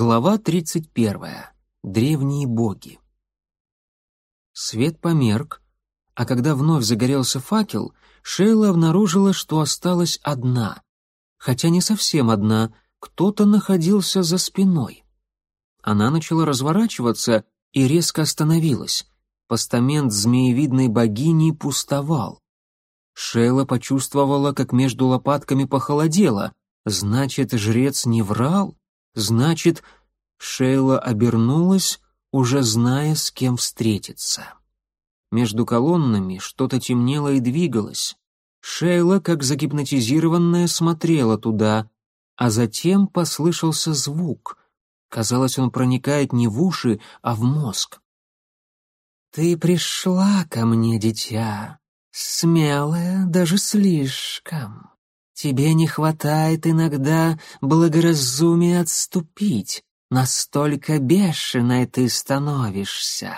Глава 31. Древние боги. Свет померк, а когда вновь загорелся факел, Шейла обнаружила, что осталась одна. Хотя не совсем одна, кто-то находился за спиной. Она начала разворачиваться и резко остановилась. Постамент змеевидной богини пустовал. Шейла почувствовала, как между лопатками похолодело. Значит, жрец не врал? Значит, Шейла обернулась, уже зная, с кем встретиться. Между колоннами что-то темнело и двигалось. Шейла, как загипнотизированная, смотрела туда, а затем послышался звук. Казалось, он проникает не в уши, а в мозг. «Ты пришла ко мне, дитя, смелая, даже слишком. Тебе не хватает иногда благоразумия отступить, настолько бешеной ты становишься».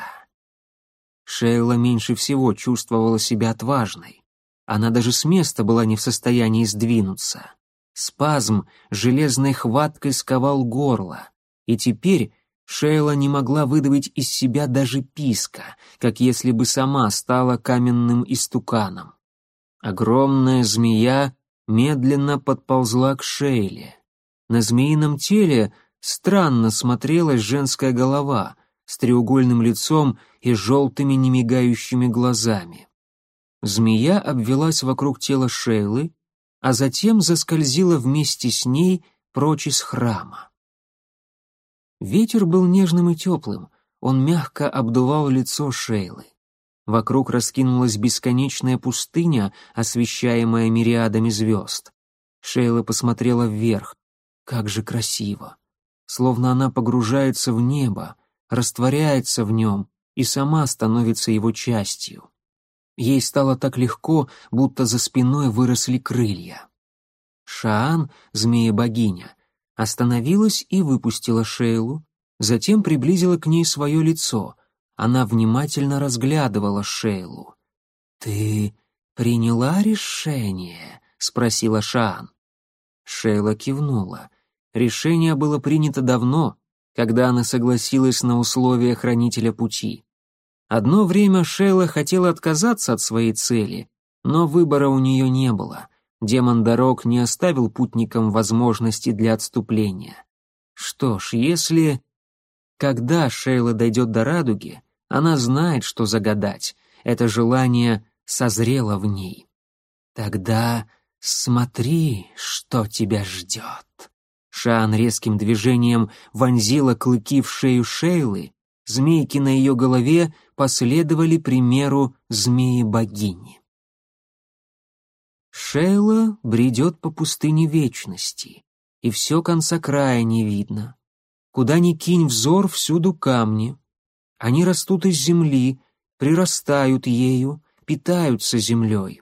Шейла меньше всего чувствовала себя отважной. Она даже с места была не в состоянии сдвинуться. Спазм железной хваткой сковал горло, и теперь Шейла не могла выдавить из себя даже писка, как если бы сама стала каменным истуканом. Огромная змея медленно подползла к Шейле. На змеином теле странно смотрелась женская голова с треугольным лицом и желтыми немигающими глазами. Змея обвелась вокруг тела Шейлы, а затем заскользила вместе с ней прочь из храма. Ветер был нежным и теплым, он мягко обдувал лицо Шейлы. Вокруг раскинулась бесконечная пустыня, освещаемая мириадами звезд. Шейла посмотрела вверх. Как же красиво! Словно она погружается в небо, растворяется в нем и сама становится его частью. Ей стало так легко, будто за спиной выросли крылья. Шаан, змея-богиня, остановилась и выпустила Шейлу, затем приблизила к ней свое лицо. Она внимательно разглядывала Шейлу. «Ты приняла решение?» — спросила Шаан. Шейла кивнула. Решение было принято давно, когда она согласилась на условия хранителя пути. Одно время Шейла хотела отказаться от своей цели, но выбора у нее не было — Демон дорог не оставил путникам возможности для отступления. Что ж, если... Когда Шейла дойдет до радуги, она знает, что загадать. Это желание созрело в ней. Тогда смотри, что тебя ждет. Шан резким движением вонзила клыки в шею Шейлы, змейки на ее голове последовали примеру змеи-богини. Шейла бредет по пустыне вечности, и все конца края не видно. Куда ни кинь взор, всюду камни. Они растут из земли, прирастают ею, питаются землей.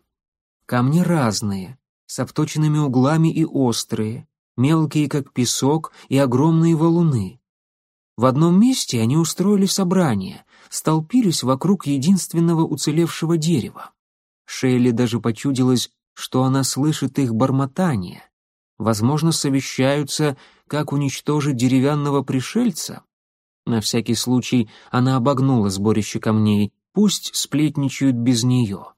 Камни разные, с обточенными углами и острые, мелкие, как песок, и огромные валуны. В одном месте они устроили собрание, столпились вокруг единственного уцелевшего дерева. Шейли даже почудилось, что она слышит их бормотание. Возможно, совещаются, как уничтожить деревянного пришельца. На всякий случай она обогнула сборище камней, пусть сплетничают без нее.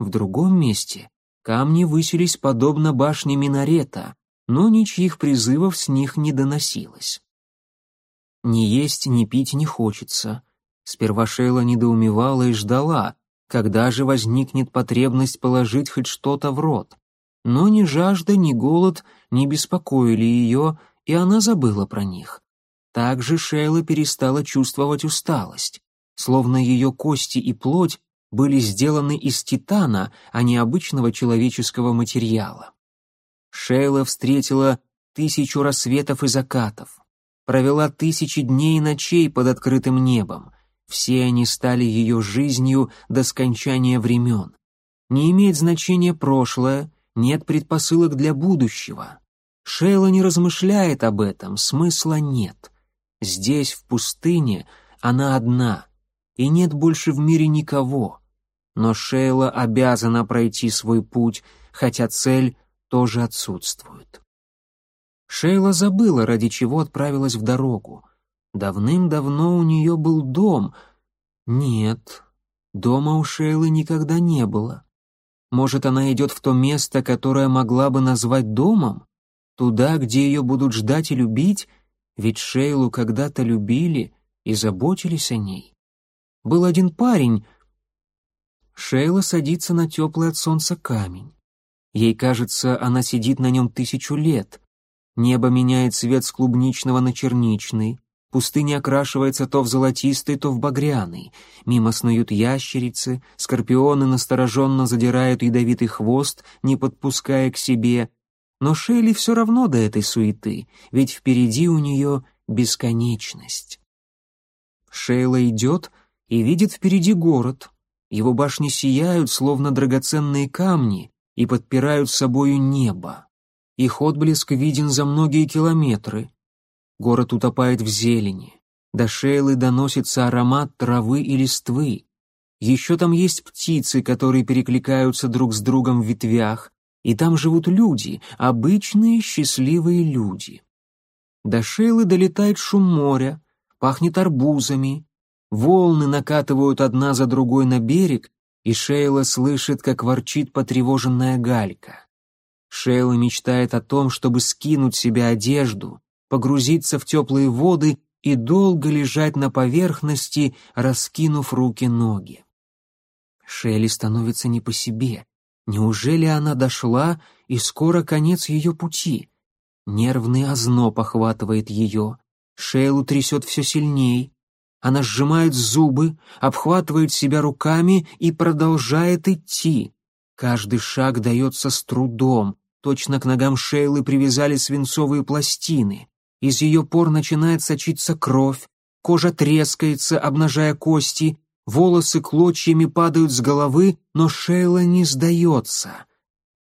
В другом месте камни высились подобно башне минарета, но ничьих призывов с них не доносилось. Ни есть, ни пить не хочется. Сперва Шейла недоумевала и ждала, когда же возникнет потребность положить хоть что-то в рот. Но ни жажда, ни голод не беспокоили ее, и она забыла про них. Также Шейла перестала чувствовать усталость, словно ее кости и плоть были сделаны из титана, а не обычного человеческого материала. Шейла встретила тысячу рассветов и закатов, провела тысячи дней и ночей под открытым небом, все они стали ее жизнью до скончания времен. Не имеет значения прошлое, нет предпосылок для будущего. Шейла не размышляет об этом, смысла нет. Здесь, в пустыне, она одна, и нет больше в мире никого. Но Шейла обязана пройти свой путь, хотя цель тоже отсутствует. Шейла забыла, ради чего отправилась в дорогу. Давным-давно у нее был дом. Нет, дома у Шейлы никогда не было. Может, она идет в то место, которое могла бы назвать домом? Туда, где ее будут ждать и любить? Ведь Шейлу когда-то любили и заботились о ней. Был один парень. Шейла садится на теплый от солнца камень. Ей кажется, она сидит на нем тысячу лет. Небо меняет цвет с клубничного на черничный. Пустыня окрашивается то в золотистый, то в багряный. Мимо снуют ящерицы, скорпионы настороженно задирают ядовитый хвост, не подпуская к себе. Но Шейли все равно до этой суеты, ведь впереди у нее бесконечность. Шейла идет и видит впереди город. Его башни сияют, словно драгоценные камни, и подпирают собою небо. Их отблеск виден за многие километры. Город утопает в зелени. До Шейлы доносится аромат травы и листвы. Еще там есть птицы, которые перекликаются друг с другом в ветвях, и там живут люди, обычные счастливые люди. До Шейлы долетает шум моря, пахнет арбузами, волны накатывают одна за другой на берег, и Шейла слышит, как ворчит потревоженная галька. Шейла мечтает о том, чтобы скинуть себе одежду, погрузиться в теплые воды и долго лежать на поверхности, раскинув руки-ноги. Шейли становится не по себе. Неужели она дошла, и скоро конец ее пути? Нервный озноб охватывает ее. Шейлу трясет все сильней. Она сжимает зубы, обхватывает себя руками и продолжает идти. Каждый шаг дается с трудом. Точно к ногам Шейлы привязали свинцовые пластины. Из ее пор начинает сочиться кровь, кожа трескается, обнажая кости, волосы клочьями падают с головы, но Шейла не сдается.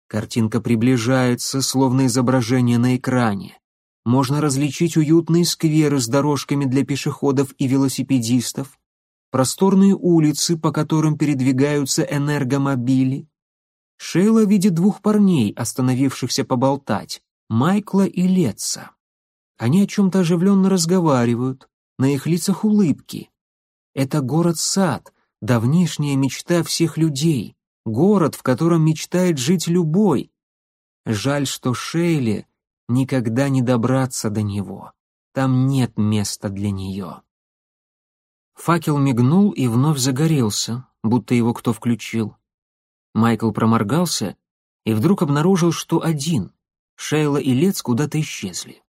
Картинка приближается, словно изображение на экране. Можно различить уютные скверы с дорожками для пешеходов и велосипедистов, просторные улицы, по которым передвигаются энергомобили. Шейла видит двух парней, остановившихся поболтать, Майкла и Летца. Они о чем-то оживленно разговаривают, на их лицах улыбки. Это город-сад, давнишняя мечта всех людей, город, в котором мечтает жить любой. Жаль, что Шейле никогда не добраться до него. Там нет места для нее. Факел мигнул и вновь загорелся, будто его кто включил. Майкл проморгался и вдруг обнаружил, что один. Шейла и Лец куда-то исчезли.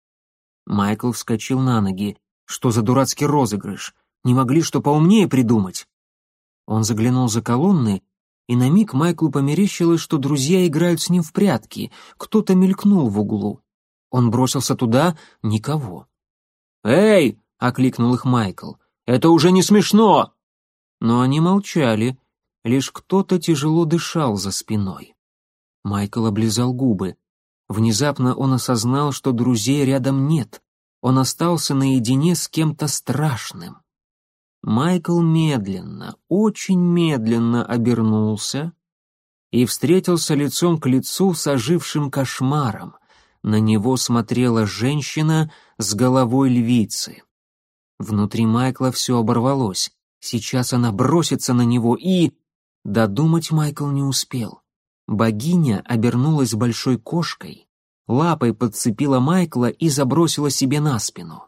Майкл вскочил на ноги. Что за дурацкий розыгрыш? Не могли что поумнее придумать? Он заглянул за колонны, и на миг Майклу померещилось, что друзья играют с ним в прятки. Кто-то мелькнул в углу. Он бросился туда — никого. «Эй!» — окликнул их Майкл. «Это уже не смешно!» Но они молчали. Лишь кто-то тяжело дышал за спиной. Майкл облизал губы. Внезапно он осознал, что друзей рядом нет. Он остался наедине с кем-то страшным. Майкл медленно, очень медленно обернулся и встретился лицом к лицу с ожившим кошмаром. На него смотрела женщина с головой львицы. Внутри Майкла все оборвалось. Сейчас она бросится на него и... Додумать Майкл не успел. Богиня обернулась большой кошкой, лапой подцепила Майкла и забросила себе на спину.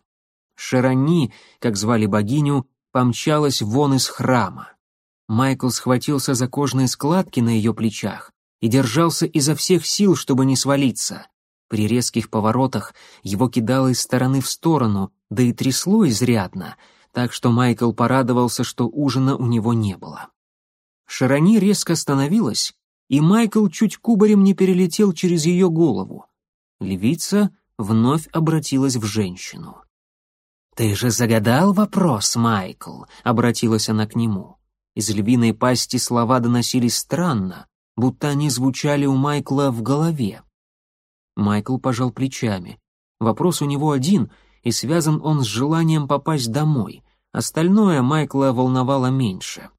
Шарани, как звали богиню, помчалась вон из храма. Майкл схватился за кожные складки на ее плечах и держался изо всех сил, чтобы не свалиться. При резких поворотах его кидало из стороны в сторону, да и трясло изрядно, так что Майкл порадовался, что ужина у него не было. Шарани резко остановилась и Майкл чуть кубарем не перелетел через ее голову. Львица вновь обратилась в женщину. «Ты же загадал вопрос, Майкл», — обратилась она к нему. Из львиной пасти слова доносились странно, будто они звучали у Майкла в голове. Майкл пожал плечами. Вопрос у него один, и связан он с желанием попасть домой. Остальное Майкла волновало меньше.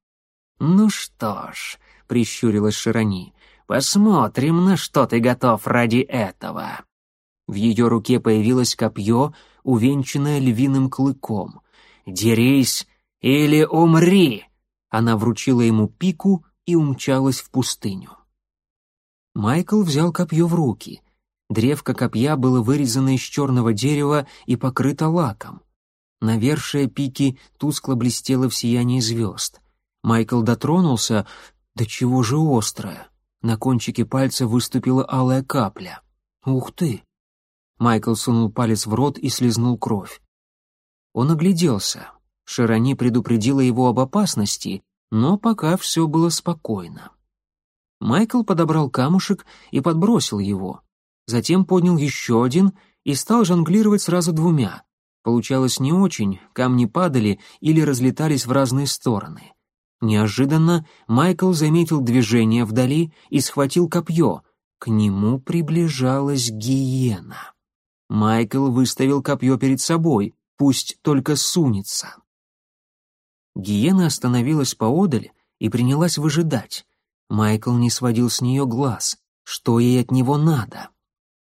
«Ну что ж», — прищурилась Широни. «Посмотрим, на что ты готов ради этого». В ее руке появилось копье, увенчанное львиным клыком. «Дерись или умри!» Она вручила ему пику и умчалась в пустыню. Майкл взял копье в руки. Древко копья было вырезано из черного дерева и покрыто лаком. Навершие пики тускло блестело в сиянии звезд. Майкл дотронулся, да чего же острое. На кончике пальца выступила алая капля. «Ух ты!» Майкл сунул палец в рот и слезнул кровь. Он огляделся. Широни предупредила его об опасности, но пока все было спокойно. Майкл подобрал камушек и подбросил его. Затем поднял еще один и стал жонглировать сразу двумя. Получалось не очень, камни падали или разлетались в разные стороны. Неожиданно Майкл заметил движение вдали и схватил копье. К нему приближалась гиена. Майкл выставил копье перед собой, пусть только сунется. Гиена остановилась поодаль и принялась выжидать. Майкл не сводил с нее глаз. Что ей от него надо?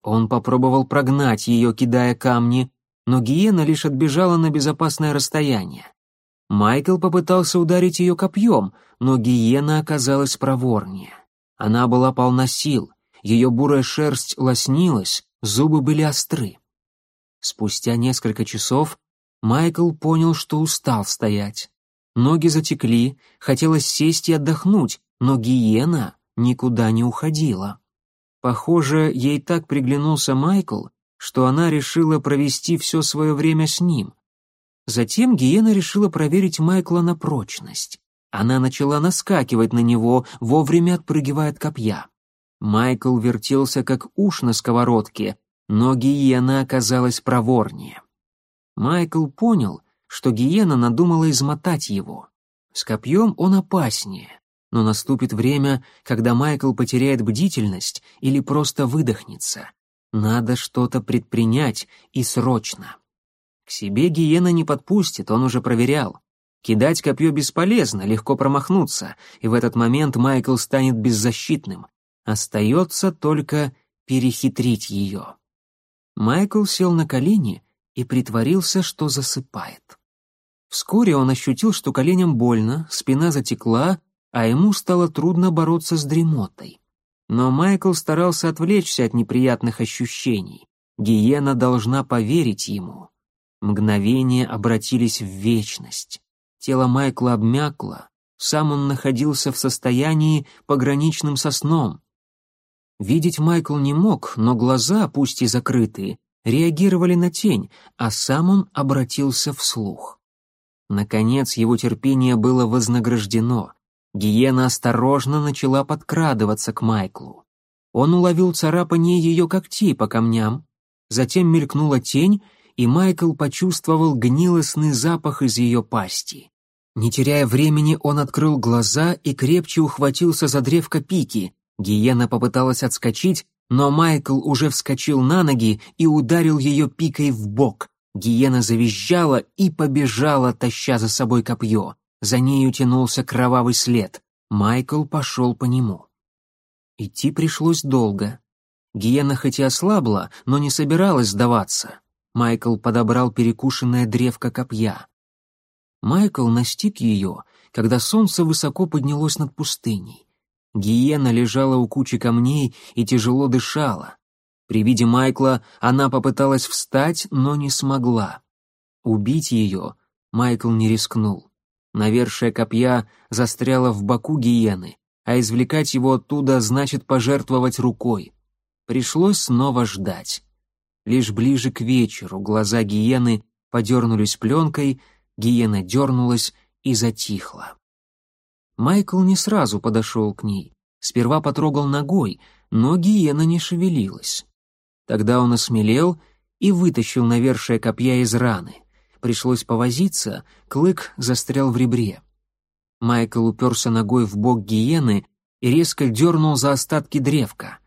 Он попробовал прогнать ее, кидая камни, но гиена лишь отбежала на безопасное расстояние. Майкл попытался ударить ее копьем, но гиена оказалась проворнее. Она была полна сил, ее бурая шерсть лоснилась, зубы были остры. Спустя несколько часов Майкл понял, что устал стоять. Ноги затекли, хотелось сесть и отдохнуть, но гиена никуда не уходила. Похоже, ей так приглянулся Майкл, что она решила провести все свое время с ним. Затем гиена решила проверить Майкла на прочность. Она начала наскакивать на него, вовремя отпрыгивая от копья. Майкл вертелся, как уш на сковородке, но гиена оказалась проворнее. Майкл понял, что гиена надумала измотать его. С копьем он опаснее, но наступит время, когда Майкл потеряет бдительность или просто выдохнется. Надо что-то предпринять и срочно. К себе гиена не подпустит, он уже проверял. Кидать копье бесполезно, легко промахнуться, и в этот момент Майкл станет беззащитным. Остается только перехитрить ее. Майкл сел на колени и притворился, что засыпает. Вскоре он ощутил, что коленям больно, спина затекла, а ему стало трудно бороться с дремотой. Но Майкл старался отвлечься от неприятных ощущений. Гиена должна поверить ему. Мгновения обратились в вечность. Тело Майкла обмякло, сам он находился в состоянии пограничным со сном. Видеть Майкл не мог, но глаза, пусть и закрытые, реагировали на тень, а сам он обратился вслух. Наконец его терпение было вознаграждено. Гиена осторожно начала подкрадываться к Майклу. Он уловил царапание ее когтей по камням. Затем мелькнула тень, и Майкл почувствовал гнилостный запах из ее пасти. Не теряя времени, он открыл глаза и крепче ухватился за древко пики. Гиена попыталась отскочить, но Майкл уже вскочил на ноги и ударил ее пикой в бок. Гиена завизжала и побежала, таща за собой копье. За нею тянулся кровавый след. Майкл пошел по нему. Идти пришлось долго. Гиена хоть и ослабла, но не собиралась сдаваться. Майкл подобрал перекушенное древко копья. Майкл настиг ее, когда солнце высоко поднялось над пустыней. Гиена лежала у кучи камней и тяжело дышала. При виде Майкла она попыталась встать, но не смогла. Убить ее Майкл не рискнул. Навершие копья застряло в боку гиены, а извлекать его оттуда значит пожертвовать рукой. Пришлось снова ждать. Лишь ближе к вечеру глаза гиены подернулись пленкой, гиена дернулась и затихла. Майкл не сразу подошел к ней. Сперва потрогал ногой, но гиена не шевелилась. Тогда он осмелел и вытащил навершие копья из раны. Пришлось повозиться, клык застрял в ребре. Майкл уперся ногой в бок гиены и резко дернул за остатки древка.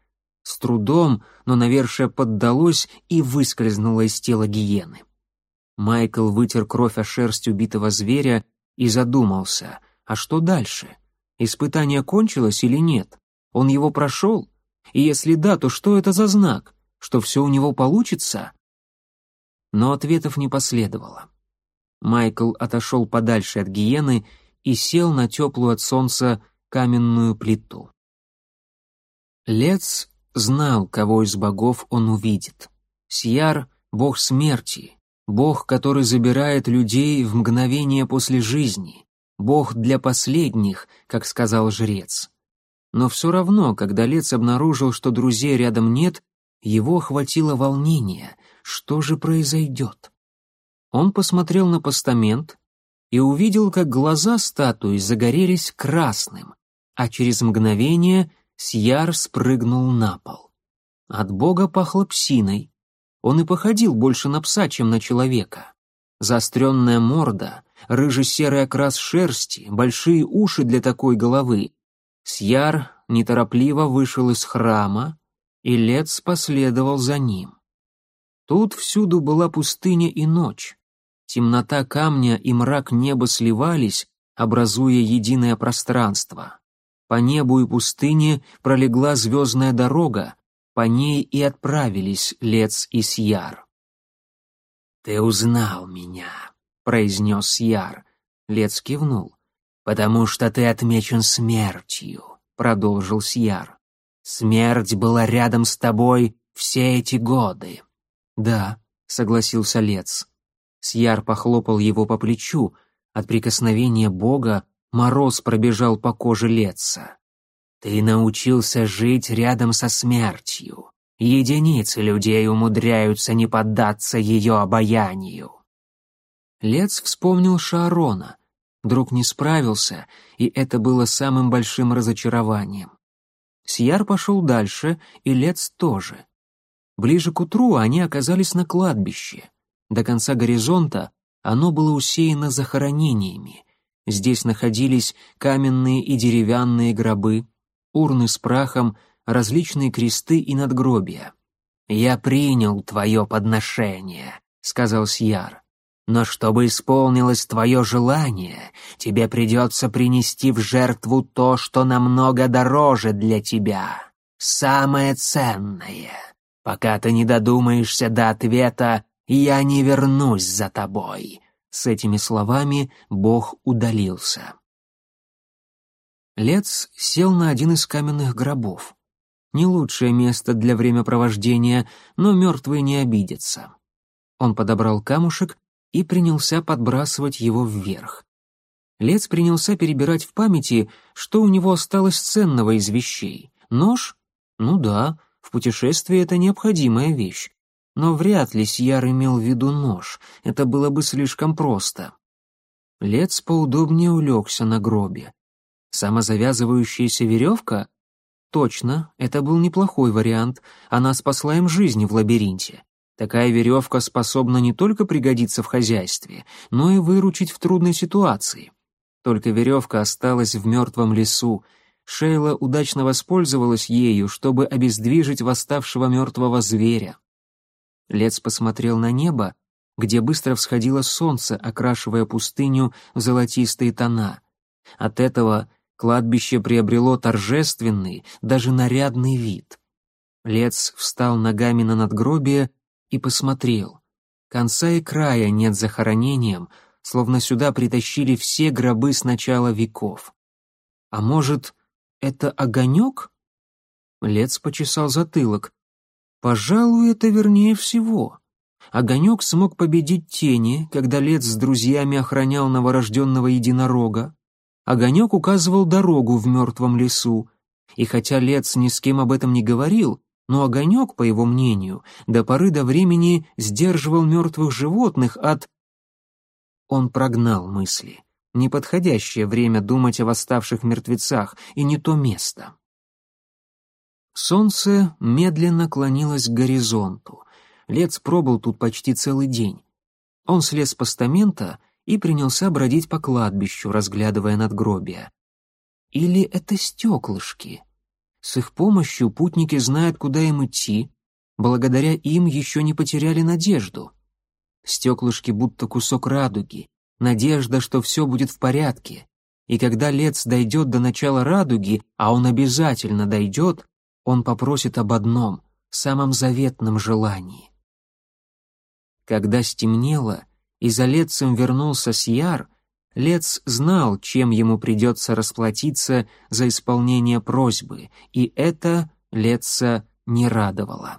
С трудом, но навершие поддалось и выскользнуло из тела гиены. Майкл вытер кровь о шерсть убитого зверя и задумался — а что дальше? Испытание кончилось или нет? Он его прошел? И если да, то что это за знак? Что все у него получится? Но ответов не последовало. Майкл отошел подальше от гиены и сел на теплую от солнца каменную плиту. Лец знал, кого из богов он увидит. Сьяр — бог смерти, бог, который забирает людей в мгновение после жизни, бог для последних, как сказал жрец. Но все равно, когда Лец обнаружил, что друзей рядом нет, его охватило волнение. Что же произойдет? Он посмотрел на постамент и увидел, как глаза статуи загорелись красным, а через мгновение Сьяр спрыгнул на пол. От бога пахло псиной. Он и походил больше на пса, чем на человека. Заостренная морда, рыже-серый окрас шерсти, большие уши для такой головы. Сьяр неторопливо вышел из храма, и Лец последовал за ним. Тут всюду была пустыня и ночь. Темнота камня и мрак неба сливались, образуя единое пространство. По небу и пустыне пролегла звездная дорога, по ней и отправились Лец и Сьяр. «Ты узнал меня», — произнес Сьяр. Лец кивнул. «Потому что ты отмечен смертью», — продолжил Сьяр. «Смерть была рядом с тобой все эти годы». «Да», — согласился Лец. Сьяр похлопал его по плечу. От прикосновения Бога Мороз пробежал по коже Летца. «Ты научился жить рядом со смертью. Единицы людей умудряются не поддаться ее обаянию». Лец вспомнил Шаарона. Друг не справился, и это было самым большим разочарованием. Сьяр пошел дальше, и Лец тоже. Ближе к утру они оказались на кладбище. До конца горизонта оно было усеяно захоронениями — Здесь находились каменные и деревянные гробы, урны с прахом, различные кресты и надгробия. «Я принял твое подношение», — сказал Сьяр. «Но чтобы исполнилось твое желание, тебе придется принести в жертву то, что намного дороже для тебя, самое ценное. Пока ты не додумаешься до ответа, я не вернусь за тобой. С этими словами Бог удалился. Лец сел на один из каменных гробов. Не лучшее место для времяпровождения, но мертвые не обидятся. Он подобрал камушек и принялся подбрасывать его вверх. Лец принялся перебирать в памяти, что у него осталось ценного из вещей. Нож? Ну да, в путешествии это необходимая вещь. Но вряд ли Сьяр имел в виду нож, это было бы слишком просто. Лец поудобнее улегся на гробе. Самозавязывающаяся веревка? Точно, это был неплохой вариант, она спасла им жизнь в лабиринте. Такая веревка способна не только пригодиться в хозяйстве, но и выручить в трудной ситуации. Только веревка осталась в мертвом лесу. Шейла удачно воспользовалась ею, чтобы обездвижить восставшего мертвого зверя. Лец посмотрел на небо, где быстро всходило солнце, окрашивая пустыню в золотистые тона. От этого кладбище приобрело торжественный, даже нарядный вид. Лец встал ногами на надгробие и посмотрел. Конца и края нет захоронением, словно сюда притащили все гробы с начала веков. А может, это огонек? Лец почесал затылок. Пожалуй, это вернее всего. Огонек смог победить тени, когда Лец с друзьями охранял новорожденного единорога. Огонек указывал дорогу в мертвом лесу. И хотя Лец ни с кем об этом не говорил, но огонек, по его мнению, до поры до времени сдерживал мертвых животных от... Он прогнал мысли. Неподходящее время думать о восставших мертвецах, и не то место. Солнце медленно клонилось к горизонту. Лец пробыл тут почти целый день. Он слез с постамента и принялся бродить по кладбищу, разглядывая надгробия. Или это стеклышки? С их помощью путники знают, куда им идти. Благодаря им еще не потеряли надежду. Стеклышки будто кусок радуги, надежда, что все будет в порядке. И когда Лец дойдет до начала радуги, а он обязательно дойдет, он попросит об одном самом заветном желании. Когда стемнело, и за Лецем вернулся Сьяр, Лец знал, чем ему придется расплатиться за исполнение просьбы, и это Леца не радовало.